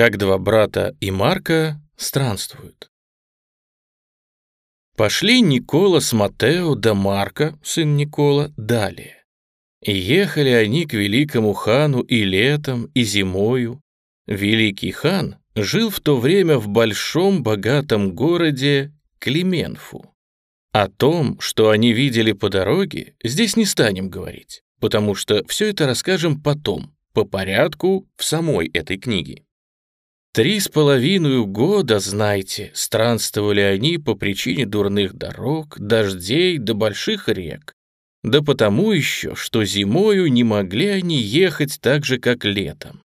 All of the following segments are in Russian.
Как два брата и Марка странствуют. Пошли Никола с Матео да Марка, сын Никола, далее. И ехали они к великому хану и летом, и зимою. Великий хан жил в то время в большом богатом городе Клименфу. О том, что они видели по дороге, здесь не станем говорить, потому что все это расскажем потом, по порядку в самой этой книге. Три с половиной года, знайте, странствовали они по причине дурных дорог, дождей до больших рек. Да потому еще, что зимою не могли они ехать так же, как летом.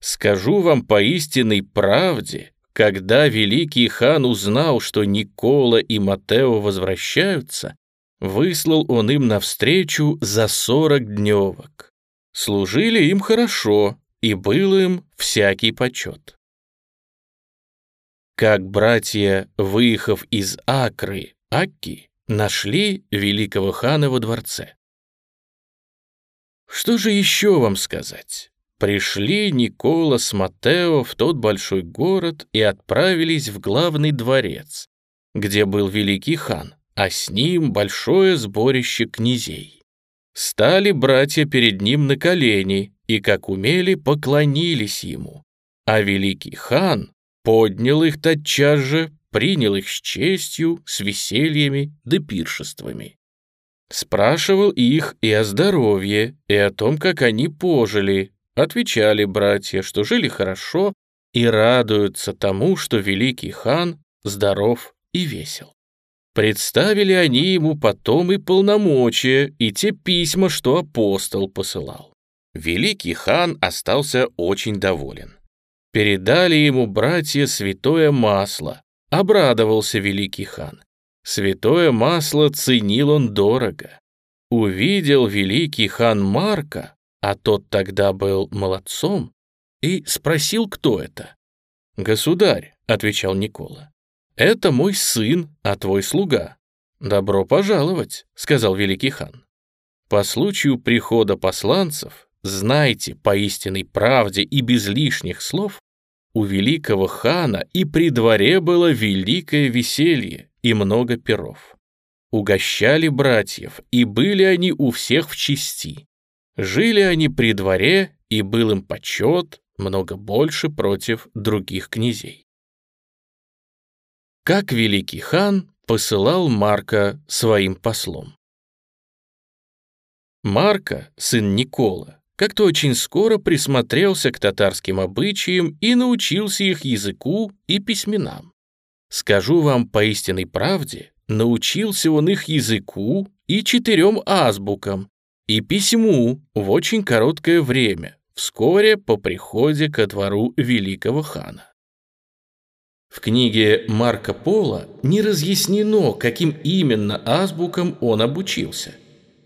Скажу вам по истинной правде, когда великий хан узнал, что Никола и Матео возвращаются, выслал он им навстречу за сорок дневок. Служили им хорошо, и был им всякий почет. Как братья, выехав из Акры, Акки, нашли великого хана во дворце. Что же еще вам сказать? Пришли Никола с Матео в тот большой город и отправились в главный дворец, где был великий хан, а с ним большое сборище князей. Стали братья перед ним на колени и, как умели, поклонились ему. А великий хан поднял их тотчас же, принял их с честью, с весельями да пиршествами. Спрашивал их и о здоровье, и о том, как они пожили, Отвечали братья, что жили хорошо и радуются тому, что великий хан здоров и весел. Представили они ему потом и полномочия, и те письма, что апостол посылал. Великий хан остался очень доволен. Передали ему братья святое масло. Обрадовался великий хан. Святое масло ценил он дорого. Увидел великий хан Марка, а тот тогда был молодцом, и спросил, кто это. «Государь», — отвечал Никола, — «это мой сын, а твой слуга». «Добро пожаловать», — сказал великий хан. «По случаю прихода посланцев, знайте по истинной правде и без лишних слов, у великого хана и при дворе было великое веселье и много перов. Угощали братьев, и были они у всех в чести. Жили они при дворе, и был им почет много больше против других князей. Как великий хан посылал Марка своим послом. Марка, сын Никола, как-то очень скоро присмотрелся к татарским обычаям и научился их языку и письменам. Скажу вам по истинной правде, научился он их языку и четырем азбукам, и письму в очень короткое время, вскоре по приходе ко двору великого хана. В книге Марко Поло не разъяснено, каким именно азбукам он обучился,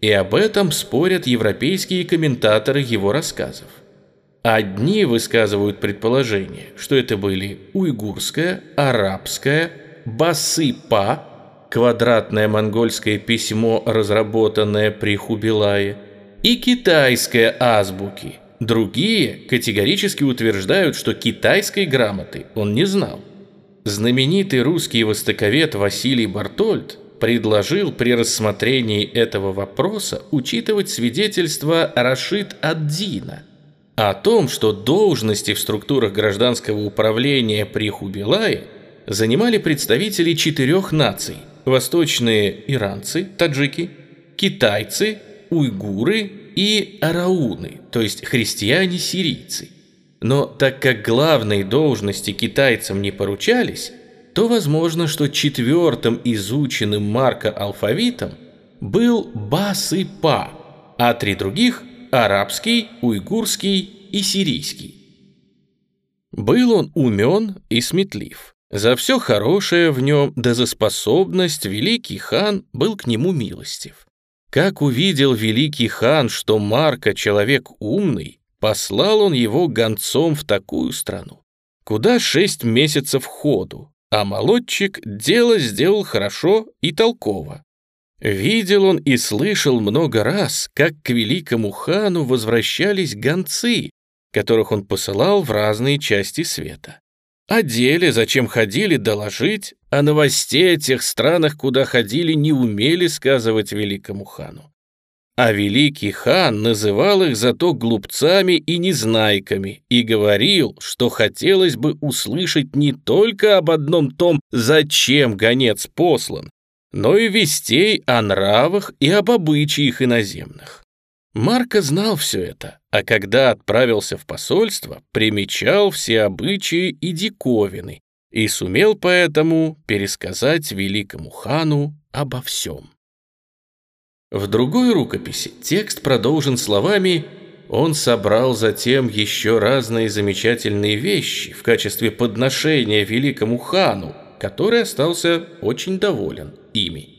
и об этом спорят европейские комментаторы его рассказов. Одни высказывают предположение, что это были уйгурская, арабская, басыпа квадратное монгольское письмо, разработанное при Хубилае, и китайская азбуки. Другие категорически утверждают, что китайской грамоты он не знал. Знаменитый русский востоковед Василий Бартольд предложил при рассмотрении этого вопроса учитывать свидетельство Рашид ад-Дина о том, что должности в структурах гражданского управления при Хубилае занимали представители четырех наций – восточные иранцы, таджики, китайцы, уйгуры и арауны, то есть христиане-сирийцы. Но так как главные должности китайцам не поручались, то возможно, что четвертым изученным Марка алфавитом был Бас-и-Па, а три других – арабский, уйгурский и сирийский. Был он умен и сметлив. За все хорошее в нем, да за способность великий хан был к нему милостив. Как увидел великий хан, что Марка человек умный, послал он его гонцом в такую страну, куда шесть месяцев ходу, а молодчик дело сделал хорошо и толково. Видел он и слышал много раз, как к великому хану возвращались гонцы, которых он посылал в разные части света. О деле, зачем ходили, доложить, о новостей о тех странах, куда ходили, не умели сказывать великому хану. А великий хан называл их зато глупцами и незнайками и говорил, что хотелось бы услышать не только об одном том, зачем гонец послан, но и вестей о нравах и об обычаях иноземных. Марко знал все это, а когда отправился в посольство, примечал все обычаи и диковины и сумел поэтому пересказать великому хану обо всем. В другой рукописи текст продолжен словами «Он собрал затем еще разные замечательные вещи в качестве подношения великому хану, который остался очень доволен ими».